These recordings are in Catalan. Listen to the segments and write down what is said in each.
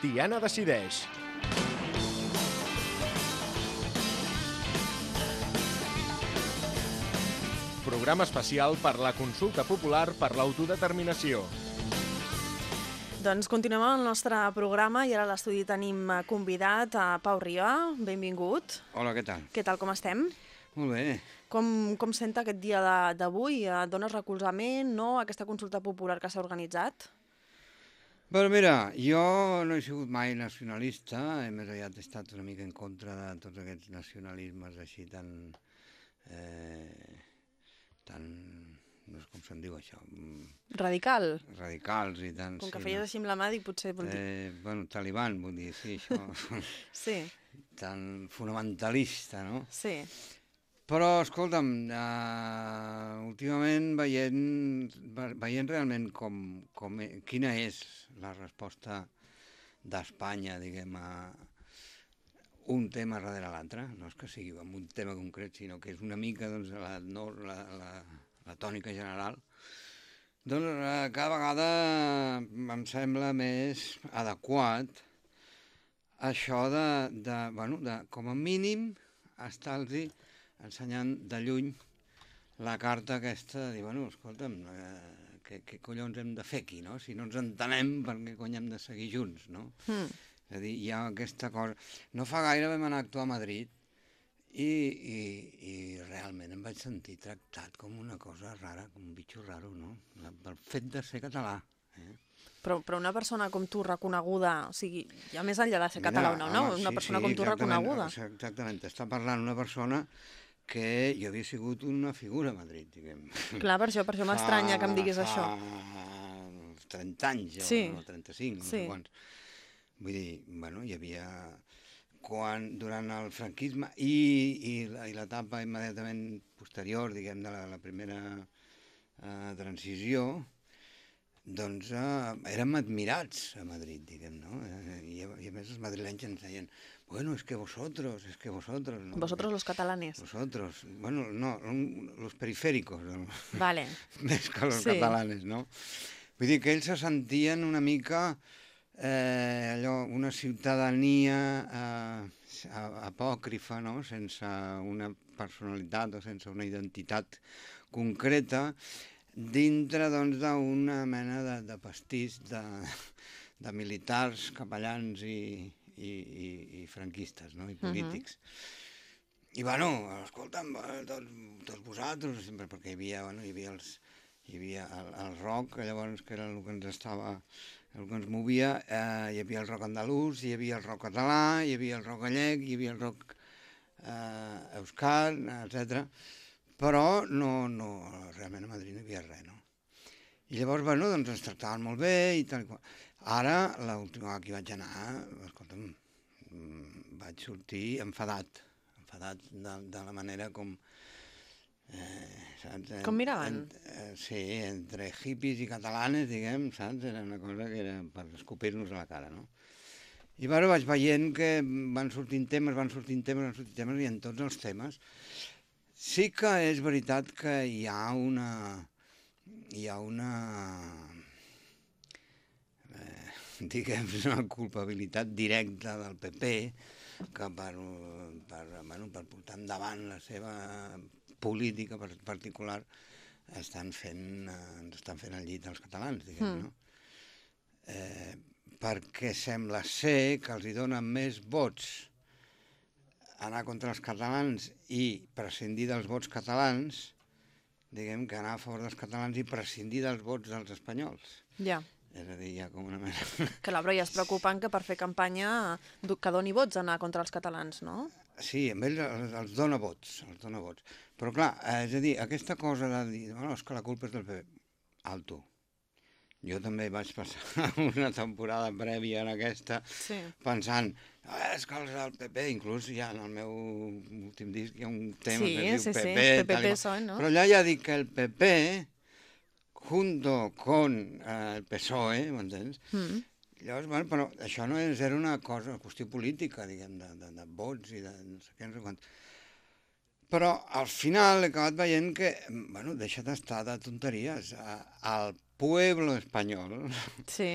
Tiana decideix. Programa especial per la consulta popular per l'autodeterminació. Doncs continuem amb el nostre programa i ara a l'estudi tenim convidat a Pau Rià. Benvingut. Hola, què tal? Què tal, com estem? Molt bé. Com, com senta aquest dia d'avui? Eh, Dones recolzament, no, aquesta consulta popular que s'ha organitzat? Però mira, jo no he sigut mai nacionalista, eh, més aviat he estat una mica en contra de tots aquests nacionalismes així tan... Eh, tan... no sé com se'n diu això, mm, Radical. radicals i tan... Com que sí, feies no? així amb la mà, dic, potser vol dir... Eh, bueno, taliban, vull dir, sí, això, Sí, tan fonamentalista, no? sí. Però, escolta'm, uh, últimament veient, ve- veient realment com, com, e- quina és la resposta d'Espanya, diguem, a un tema darrere l'altre, no és que sigui amb un tema concret, sinó que és una mica doncs, la, no, la, la, la tònica general, doncs eh, cada vegada em sembla més adequat això de, de, bueno, de com a mínim estar-los ensenyant de lluny la carta aquesta de dir, bueno, escolta'm, eh, què, què collons hem de fer aquí, no? Si no ens entenem, per què cony hem de seguir junts, no? Mm. És a dir, hi ha aquesta cosa... No fa gaire vam anar a actuar a Madrid i, i, i realment em vaig sentir tractat com una cosa rara, com un bitxo raro, no? Pel fet de ser català. Eh? Però, però una persona com tu reconeguda, o sigui, ja més enllà de ser català o no, no? home, Una sí, persona sí, com tu reconeguda. Exactament, està parlant una persona que jo havia sigut una figura a Madrid, diguem. Clar, per això, per això m'estranya que em diguis fa això. 30 anys, Sí. o 35, no Sí. sé quants. Vull dir, bueno, hi havia... Quan, durant el franquisme i, i, la- i l'etapa immediatament posterior, diguem, de la, la primera eh, transició, doncs eh, érem admirats a Madrid, diguem, no? Eh, I, I a més els madrilenys ens deien, bueno, es que vosotros, es que vosotros... ¿no? Vosotros los catalanes. Vosotros, bueno, no, los periféricos, ¿no? Vale. més que els Sí. catalanes, no? Vull dir que ells se sentien una mica eh, allò, una ciutadania eh, apòcrifa, no? sense una personalitat o sense una identitat concreta, dintre doncs, d'una mena de, de pastís de, de militars, capellans i, i, i, i franquistes no? i polítics. I bueno, escolta'm, eh, tots, tots vosaltres, sempre perquè hi havia, bueno, hi havia, els, hi havia el, el rock, que llavors que era el que ens estava, el que ens movia, eh, hi havia el rock andalús, hi havia el rock català, hi havia el rock gallec, hi havia el rock eh, euskal, etc. Però no, no, realment a Madrid no hi havia res, no? I llavors, bueno, doncs ens tractaven molt bé i tal i qual. Ara, l'última vegada que vaig anar, escolta'm, mm, vaig sortir enfadat, enfadat de, de la manera com... Eh, saps? Com miraven? En, eh, sí, entre hippies i catalanes, diguem, saps? Era una cosa que era per escopir-nos a la cara, no? I bueno, vaig veient que van sortint temes, van sortint temes, van sortint temes, i en tots els temes sí que és veritat que hi ha una... hi ha una eh, diguem, una culpabilitat directa del PP que per, per, bueno, per portar endavant la seva política par- particular estan fent, eh, ens estan fent el llit als catalans, diguem, Mm. no? Eh, perquè sembla ser que els hi donen més vots anar contra els catalans i prescindir dels vots catalans, diguem que anar a favor dels catalans i prescindir dels vots dels espanyols. Ja. És a dir, ha com una mena... Clar, però ja és preocupant que per fer campanya que doni vots anar contra els catalans, no? Sí, amb ells els, els dona vots, els dona vots. Però clar, eh, és a dir, aquesta cosa de dir, bueno, és que la culpa és del PP, alto. Jo també vaig passar una temporada prèvia en aquesta Sí. pensant, ah, és que els del PP, inclús ja en el meu últim disc hi ha un tema Sí, que sí, diu sí, PP, PP, i qual. PSOE, ¿no? Però allà ja dic que el PP, junto con eh, el PSOE, m'entens? Mm. Llavors, bueno, però això no és, era una cosa, una qüestió política, diguem, de, de, de vots i de no sé què, no sé quant. Però al final he acabat veient que, bueno, deixa d'estar de tonteries. Al pueblo espanyol Sí.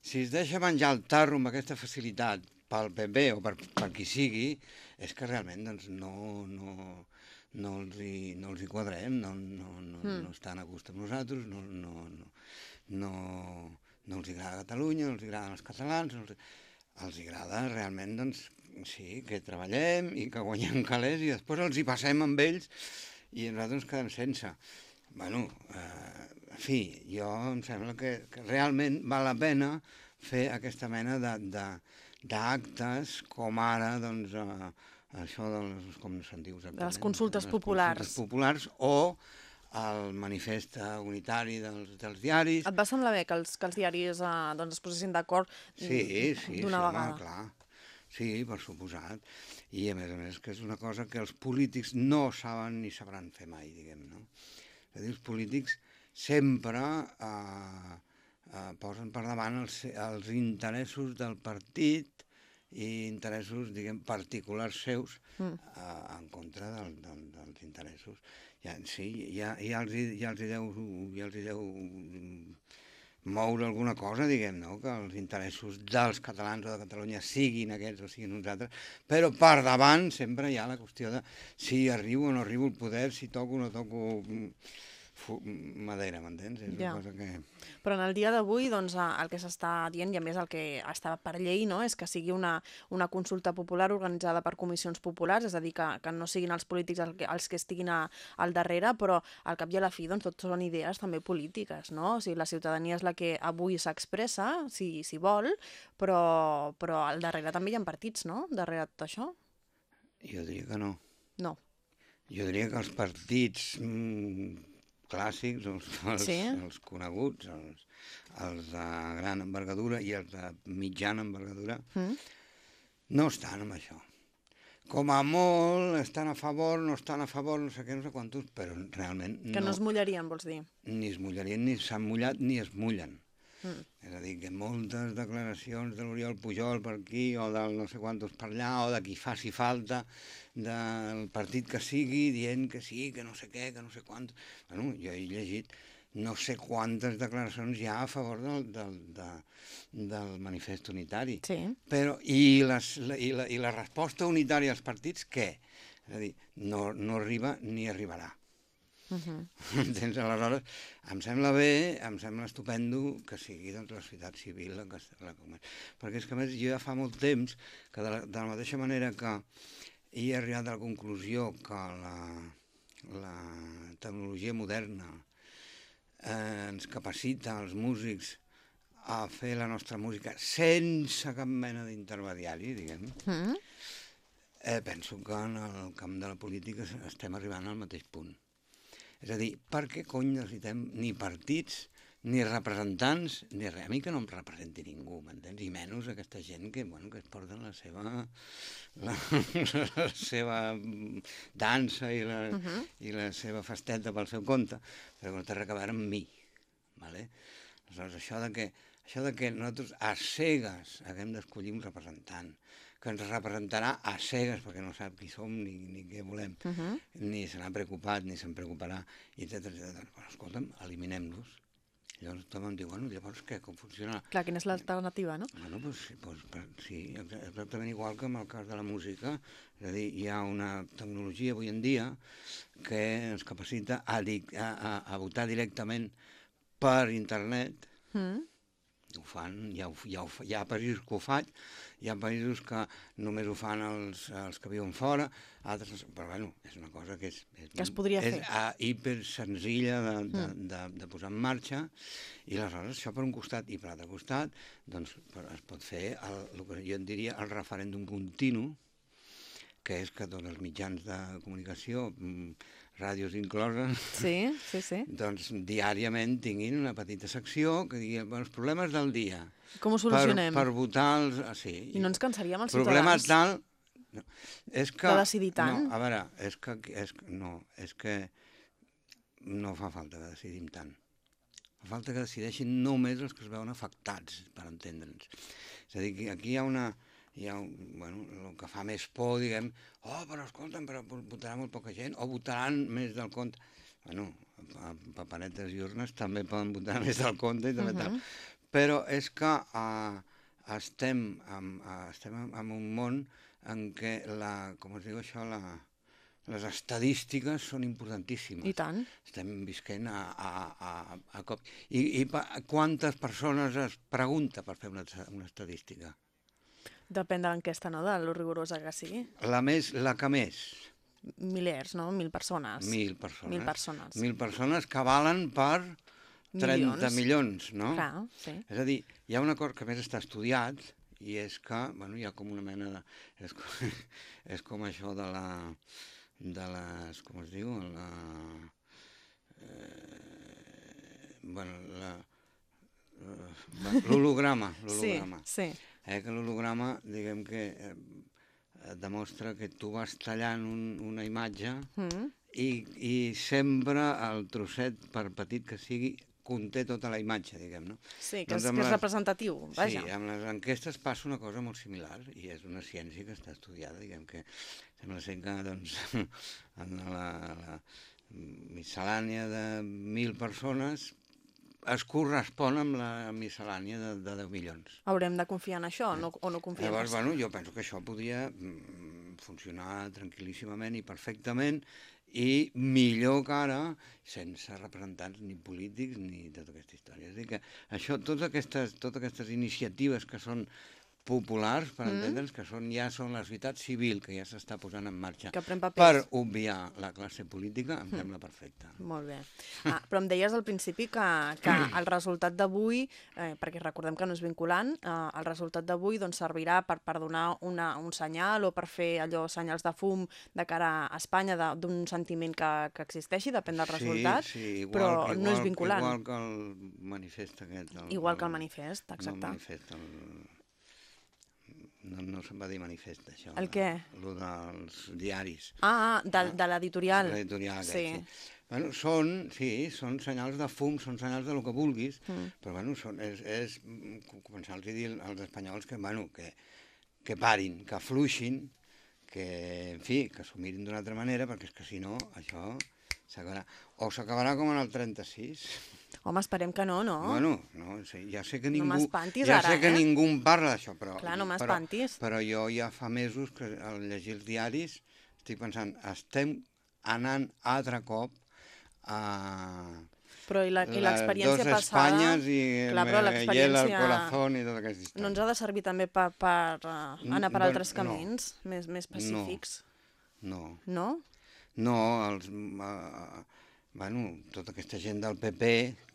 si es deixa menjar el tarro amb aquesta facilitat pel PP o per, per qui sigui, és que realment doncs, no, no, no, els hi, no els hi quadrem, no, no, no, mm. no estan a gust amb nosaltres, no, no, no, no, no els agrada Catalunya, no els agraden els catalans, no els, els agrada realment doncs, sí, que treballem i que guanyem calés i després els hi passem amb ells i nosaltres ens quedem sense. bueno, eh, fi, jo em sembla que, que realment val la pena fer aquesta mena d'actes com ara, doncs, eh, això dels, com se'n diu exactament? De les consultes les populars. Consultes populars o el manifest unitari dels, dels diaris. Et va semblar bé que els, que els diaris eh, doncs, es posessin d'acord sí, sí, d'una sí, vegada? Home, clar. Sí, per suposat. I a més a més que és una cosa que els polítics no saben ni sabran fer mai, diguem, no? És a dir, els polítics sempre eh, eh, posen per davant els, els interessos del partit i interessos, diguem, particulars seus mm. eh, en contra del, del, dels interessos. Ja, sí, ja, ja, els, ja, els hi deu, ja els hi deu moure alguna cosa, diguem, no? que els interessos dels catalans o de Catalunya siguin aquests o siguin uns altres, però per davant sempre hi ha la qüestió de si arribo o no arribo al poder, si toco o no toco madera, m'entens? És ja. una cosa que... Però en el dia d'avui, doncs, el que s'està dient, i a més el que està per llei, no?, és que sigui una, una consulta popular organitzada per comissions populars, és a dir, que, que no siguin els polítics els que, els que estiguin a, al darrere, però al cap i a la fi, doncs, tot són idees també polítiques, no? O sigui, la ciutadania és la que avui s'expressa, si, si vol, però, però al darrere també hi ha partits, no?, darrere tot això. Jo diria que no. No. Jo diria que els partits mmm, clàssics, els, els, sí? els coneguts, els, els de gran envergadura i els de mitjana envergadura, mm. no estan amb això. Com a molt estan a favor, no estan a favor, no sé què, no sé quantos, però realment no... Que no es mullarien, vols dir? Ni es mullarien, ni s'han mullat, ni es mullen. Mm. És a dir, que moltes declaracions de l'Oriol Pujol per aquí, o del no sé quantos per allà, o de qui faci falta, del partit que sigui, dient que sí, que no sé què, que no sé quant... Bueno, jo he llegit no sé quantes declaracions hi ha a favor del, del, de, del manifest unitari. Sí. Però, i, les, la, i, la, i la resposta unitària als partits, què? És a dir, no, no arriba ni arribarà. Uh -huh. Entens? Aleshores, em sembla bé, em sembla estupendo que sigui doncs, la societat civil la que, la que... Perquè és que, a més, jo ja fa molt temps que de la, de la mateixa manera que he arribat a la conclusió que la, la tecnologia moderna eh, ens capacita als músics a fer la nostra música sense cap mena d'intermediari, diguem. Mm -hmm. eh, penso que en el camp de la política estem arribant al mateix punt. És a dir, per què cony necessitem ni partits, ni representants, ni res. A mi que no em representi ningú, m'entens? I menys aquesta gent que, bueno, que es porten la seva, la, la seva dansa i la, uh -huh. i la seva festeta pel seu compte, però no té res a veure amb mi. Vale? Aleshores, això de que, això de que nosaltres a cegues haguem d'escollir un representant, que ens representarà a cegues perquè no sap qui som ni, ni què volem, uh -huh. ni se n'ha preocupat, ni se'n preocuparà, etc. Però escolta'm, eliminem-los. Llavors tothom em diu, bueno, llavors què, com funciona? Clar, quina és l'alternativa, no? Bueno, doncs, doncs, sí, exactament igual que en el cas de la música. És a dir, hi ha una tecnologia avui en dia que ens capacita a, a, a, a votar directament per internet, mm ho fan, hi ha, hi, ha, hi ha països que ho fan, hi ha països que només ho fan els, els que viuen fora, altres, però bueno, és una cosa que és... és que es podria és, fer. És uh, hiper senzilla de, de, mm. de, de posar en marxa, i aleshores això per un costat i per l'altre costat, doncs es pot fer el, el que jo en diria el referèndum continu, que és que tots els mitjans de comunicació mm, ràdios incloses, sí, sí, sí. doncs diàriament tinguin una petita secció que digui els problemes del dia. Com ho solucionem? Per, per votar els... Ah, sí. I no ens cansaríem els Problema tal... No, és que, de decidir tant? No, a veure, és que, és, no, és que no fa falta que decidim tant. Fa falta que decideixin només els que es veuen afectats, per entendre'ns. És a dir, que aquí hi ha una hi ha, bueno, el que fa més por, diguem, oh, però escolta'm, però votarà molt poca gent, o votaran més del compte. Bueno, paperetes i urnes també poden votar més del compte i també uh -huh. tal. però és que eh, estem, en, eh, estem en, en un món en què la, com es diu això, la, les estadístiques són importantíssimes. I tant. Estem visquent a, a, a, a cop. I, i pa, quantes persones es pregunta per fer una, una estadística? Depèn de l'enquesta, no?, de lo rigorosa que sigui. La més, la que més? Milers, no? Mil persones. Mil persones. Mil persones. Mil persones que valen per 30 Milions. milions, no? Clar, sí. És a dir, hi ha una cosa que més està estudiat i és que, bueno, hi ha com una mena de... És com, és com això de la... de les... com es diu? La... Eh, bueno, la... eh, L'holograma, Sí, l'holograma. sí. Eh, que l'holograma, diguem que eh, demostra que tu vas tallant un, una imatge Mm. i, i sempre el trosset, per petit que sigui, conté tota la imatge, diguem, no? Sí, que, Doncs és, que és les- representatiu, vaja. Sí, amb les enquestes passa una cosa molt similar i és una ciència que està estudiada, diguem que sembla ser que doncs, en la, la miscel·lània de mil persones es correspon amb la miscel·lània de, de 10 milions. Haurem de confiar en això no, o no confiem? Llavors, bueno, jo penso que això podria mm, funcionar tranquil·líssimament i perfectament i millor que ara sense representants ni polítics ni tota aquesta història. És a dir que això, totes aquestes, totes aquestes iniciatives que són populars, per Mm. entendre'ns, que són, ja són la societat civil que ja s'està posant en marxa Que pren papers. per obviar la classe política, Mm. em sembla perfecte. Molt bé. Ah, però em deies al principi que, que el resultat d'avui, eh, perquè recordem que no és vinculant, eh, el resultat d'avui doncs, servirà per, per donar una, un senyal o per fer allò senyals de fum de cara a Espanya d'un sentiment que, que existeixi, depèn del resultat, sí, sí, igual, però igual, no és vinculant. Igual que el manifest aquest. El, Igual que el manifest, exacte. No, el manifest, el... No, no se'n va dir manifest, això. El què? El dels diaris. Ah, ah, de, de l'editorial. L'editorial aquest, Sí. sí. Bueno, són, sí, són senyals de fum, són senyals de lo que vulguis, Mm. però bueno, són, és, és co- començar-los a dir als espanyols que, bueno, que, que parin, que afluixin, que, en fi, que s'ho mirin d'una altra manera, perquè és que si no, això. O s'acabarà com en el 36. Home, esperem que no, no? Bueno, no, sí, ja sé que No ningú... m'espantis ja ara, sé que eh? ningú en parla d'això, però... Clar, no però, m'espantis. però jo ja fa mesos que al llegir els diaris estic pensant, estem anant altre cop a... Però i l'experiència dos passada... Espanyes i Clar, però hiela el l'experiència- corazón i tota aquesta història. No ens ha de servir també per, per uh, Mm, anar per bueno, altres no. camins més, més pacífics? No, No? no, els... Uh, bueno, tota aquesta gent del PP,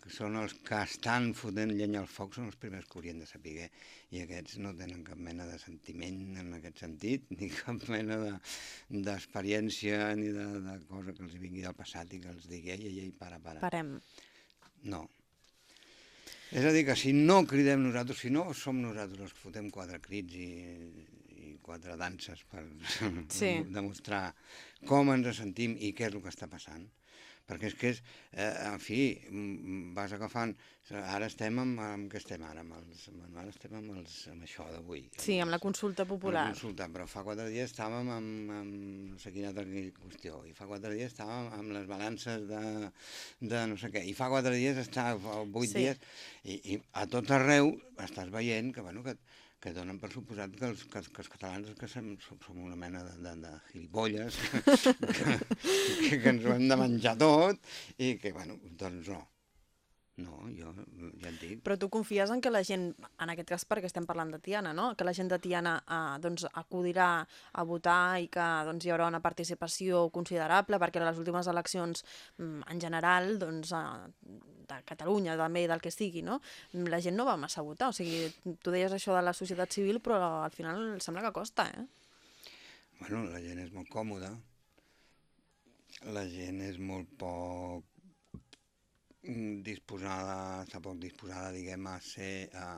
que són els que estan fotent llenya al foc, són els primers que haurien de saber. I aquests no tenen cap mena de sentiment en aquest sentit, ni cap mena de- d'experiència, ni de, de cosa que els vingui del passat i que els digui, ei, ei, ei, para, para. Parem. No. És a dir, que si no cridem nosaltres, si no som nosaltres els que fotem quatre crits i quatre danses per Sí. demostrar com ens sentim i què és el que està passant. Perquè és que és, eh, en fi, vas agafant... Ara estem amb, amb què estem ara? Amb els, amb, ara estem amb, els, amb això d'avui. Sí, amb la consulta popular. La consulta, però fa quatre dies estàvem amb, amb no sé quina altra qüestió, i fa quatre dies estàvem amb les balances de, de no sé què, i fa quatre dies està, fa vuit Sí. dies, i, i a tot arreu estàs veient que, bueno, que, que donen per suposat que els, que, que els catalans que som, som una mena de, de, de gilipolles, que, que, que ens ho hem de menjar tot, i que, bueno, doncs no. No, jo ja et dic, Però tu confies en que la gent, en aquest cas perquè estem parlant de Tiana, no? que la gent de Tiana eh, doncs, acudirà a votar i que doncs, hi haurà una participació considerable perquè les últimes eleccions mm, en general doncs, eh, de Catalunya, també del que sigui, no? la gent no va massa a votar. O sigui, tu deies això de la societat civil, però al final sembla que costa, eh? Bueno, la gent és molt còmoda, la gent és molt poc disposada, està poc disposada, diguem, a ser, a,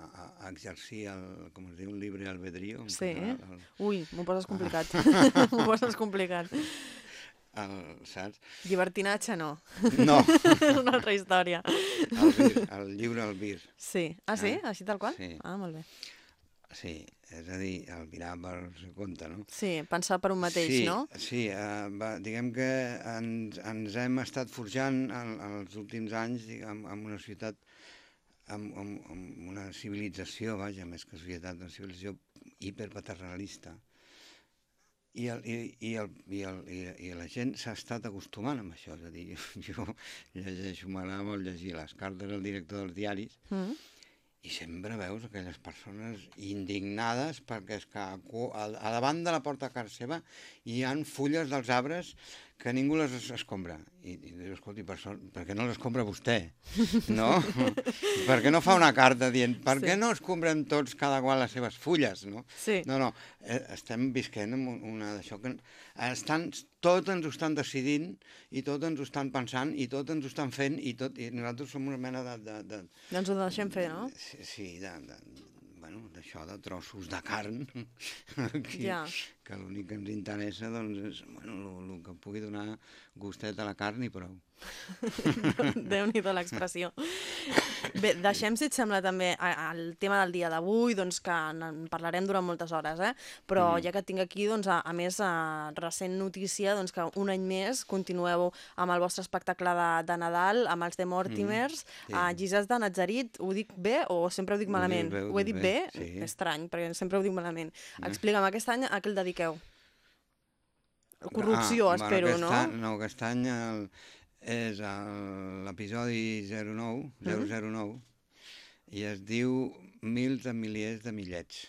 a, exercir el, com es diu, el libre albedrío. Sí. català, El, Ui, m'ho poses complicat. m'ho poses complicat. el, saps? Llibertinatge no. No, És una altra història. el, vir, el lliure albir. Sí. Ah, sí? Ah, Així tal qual? sí. Ah, molt bé. Sí, és a dir, el mirar per compte, no? Sí, pensar per un mateix, sí, no? Sí, uh, va, diguem que ens, ens hem estat forjant en, en els últims anys diguem, en una societat amb, amb, amb una civilització, vaja, més que societat, una civilització hiperpaternalista, i, el, i, i, el, i, el, i, i la gent s'ha estat acostumant amb això, és a dir, jo, jo llegeixo, m'agrada molt llegir les cartes del director dels diaris, Mm. I sempre veus aquelles persones indignades perquè és que a, a, a davant de la porta de casa seva hi han fulles dels arbres que ningú les es- escombra. I, i dius, escolti, per, això, per què no les escombra vostè? No? per què no fa una carta dient per Sí. què no escombrem tots cada qual les seves fulles? No? Sí. No, no, eh, estem visquent en un- una d'això que estan, tot ens ho estan decidint i tot ens ho estan pensant i tot ens ho estan fent i, tot, i nosaltres som una mena de... de, de Doncs ho deixem fer, no? sí, sí de, de, bueno, d'això de trossos de carn que, Ja. Que l'únic que ens interessa doncs, és bueno, el que pugui donar gustet a la carn i prou. Déu-n'hi-do l'expressió. Bé, deixem, si et sembla, també el tema del dia d'avui, doncs que en parlarem durant moltes hores, eh? però Mm. ja que tinc aquí, doncs, a, a més, a recent notícia, doncs, que un any més continueu amb el vostre espectacle de, de Nadal, amb els de Mortimers, sí. a Gisàs de Natzarit, ho dic bé o sempre ho dic Ho dius malament? bé, ho ho he dit bé, bé? sí. Estrany, perquè sempre ho dic malament. Eh. Explica'm, aquest any a què el dediqueu? Corrupció, Ah, espero, aquest no? Any, no, aquest any el, és l'episodi 09, Mhm. 009, i es diu Mils de miliers de millets.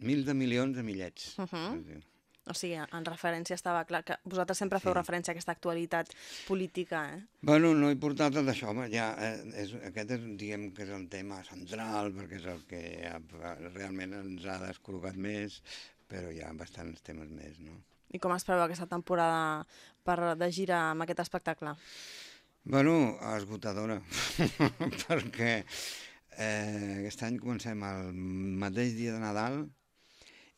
Mils de milions de millets. Mhm. es diu. O sigui, en referència estava clar que vosaltres sempre feu Sí. referència a aquesta actualitat política, eh? Bueno, no he portat tot això, home, ja, eh, és, aquest és, diguem que és el tema central, perquè és el que ha, realment ens ha descol·locat més, però hi ha bastants temes més, no? I com es preveu aquesta temporada per de gira amb aquest espectacle? Bueno, esgotadora, perquè eh, aquest any comencem el mateix dia de Nadal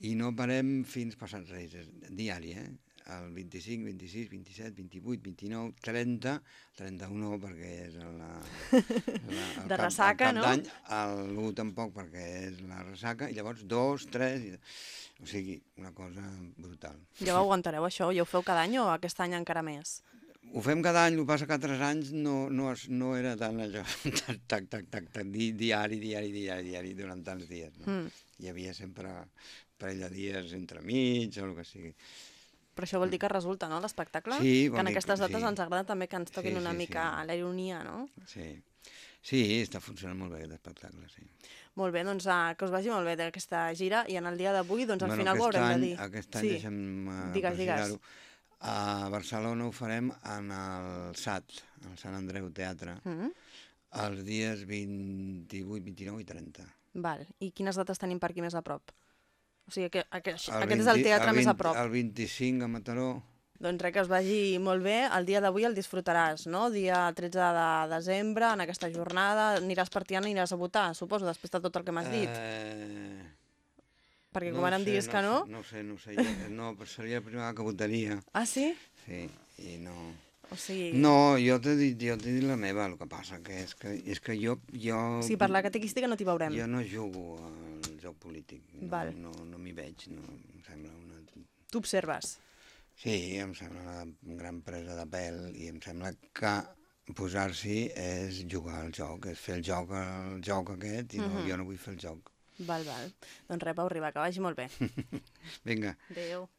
i no parem fins passats Reis, diari, eh? El 25, 26, 27, 28, 29, 30, 31 perquè és la... la el De ressaca, el no? d'any, el 1 tampoc perquè és la ressaca, i llavors 2, 3... I... O sigui, una cosa brutal. Ja ho aguantareu, això? Ja ho feu cada any o aquest any encara més? Ho fem cada any, el que passa que altres anys no, no, es, no era tant allò, tac, tac, tac, tac, tac, di, diari, diari, diari, diari, durant tants dies. No? Mm. Hi havia sempre un parell de dies entremig o el que sigui. Però això vol dir que resulta, no, l'espectacle? Sí, que en que aquestes dates sí. ens agrada també que ens toquin Sí, una sí, mica sí. la ironia, no? Sí. Sí, està funcionant molt bé aquest espectacle, sí. Molt bé, doncs uh, que us vagi molt bé d'aquesta gira i en el dia d'avui, doncs al Bueno, final ho haurem any, de dir. Aquest any, sí. deixa'm uh, Digues, digues. precisar-ho, a Barcelona ho farem en el SAT, el Sant Andreu Teatre, Mm els dies 28, 29 i 30. Val. I quines dates tenim per aquí més a prop? O sigui, que, aquest, El aquest és el 20 teatre més a 20 prop. El 25 a Mataró, Doncs res, que us vagi molt bé. El dia d'avui el disfrutaràs, no? Dia 13 de desembre, en aquesta jornada. Aniràs per Tiana i aniràs a votar, suposo, després de tot el que m'has dit. Eh, Perquè no com ara em diguis que no... sé, No sé, no sé, jo, no, però seria la primera que votaria, Ah, sí? sí, i no... O sigui... No, jo t'he dit, jo t'he dit la meva, el que passa que és que, és que jo, jo, sigui, per la catequística no t'hi veurem. jo no jugo al joc polític, no, Val. no, no m'hi veig, no, em sembla una... Tu observes. Sí, em sembla una gran presa de pèl i em sembla que posar-s'hi és jugar al joc, és fer el joc, el joc aquest, i no, Mhm. jo no vull fer el joc. Val, val. Doncs res, Pau Riba, que vagi molt bé. Vinga, Adéu.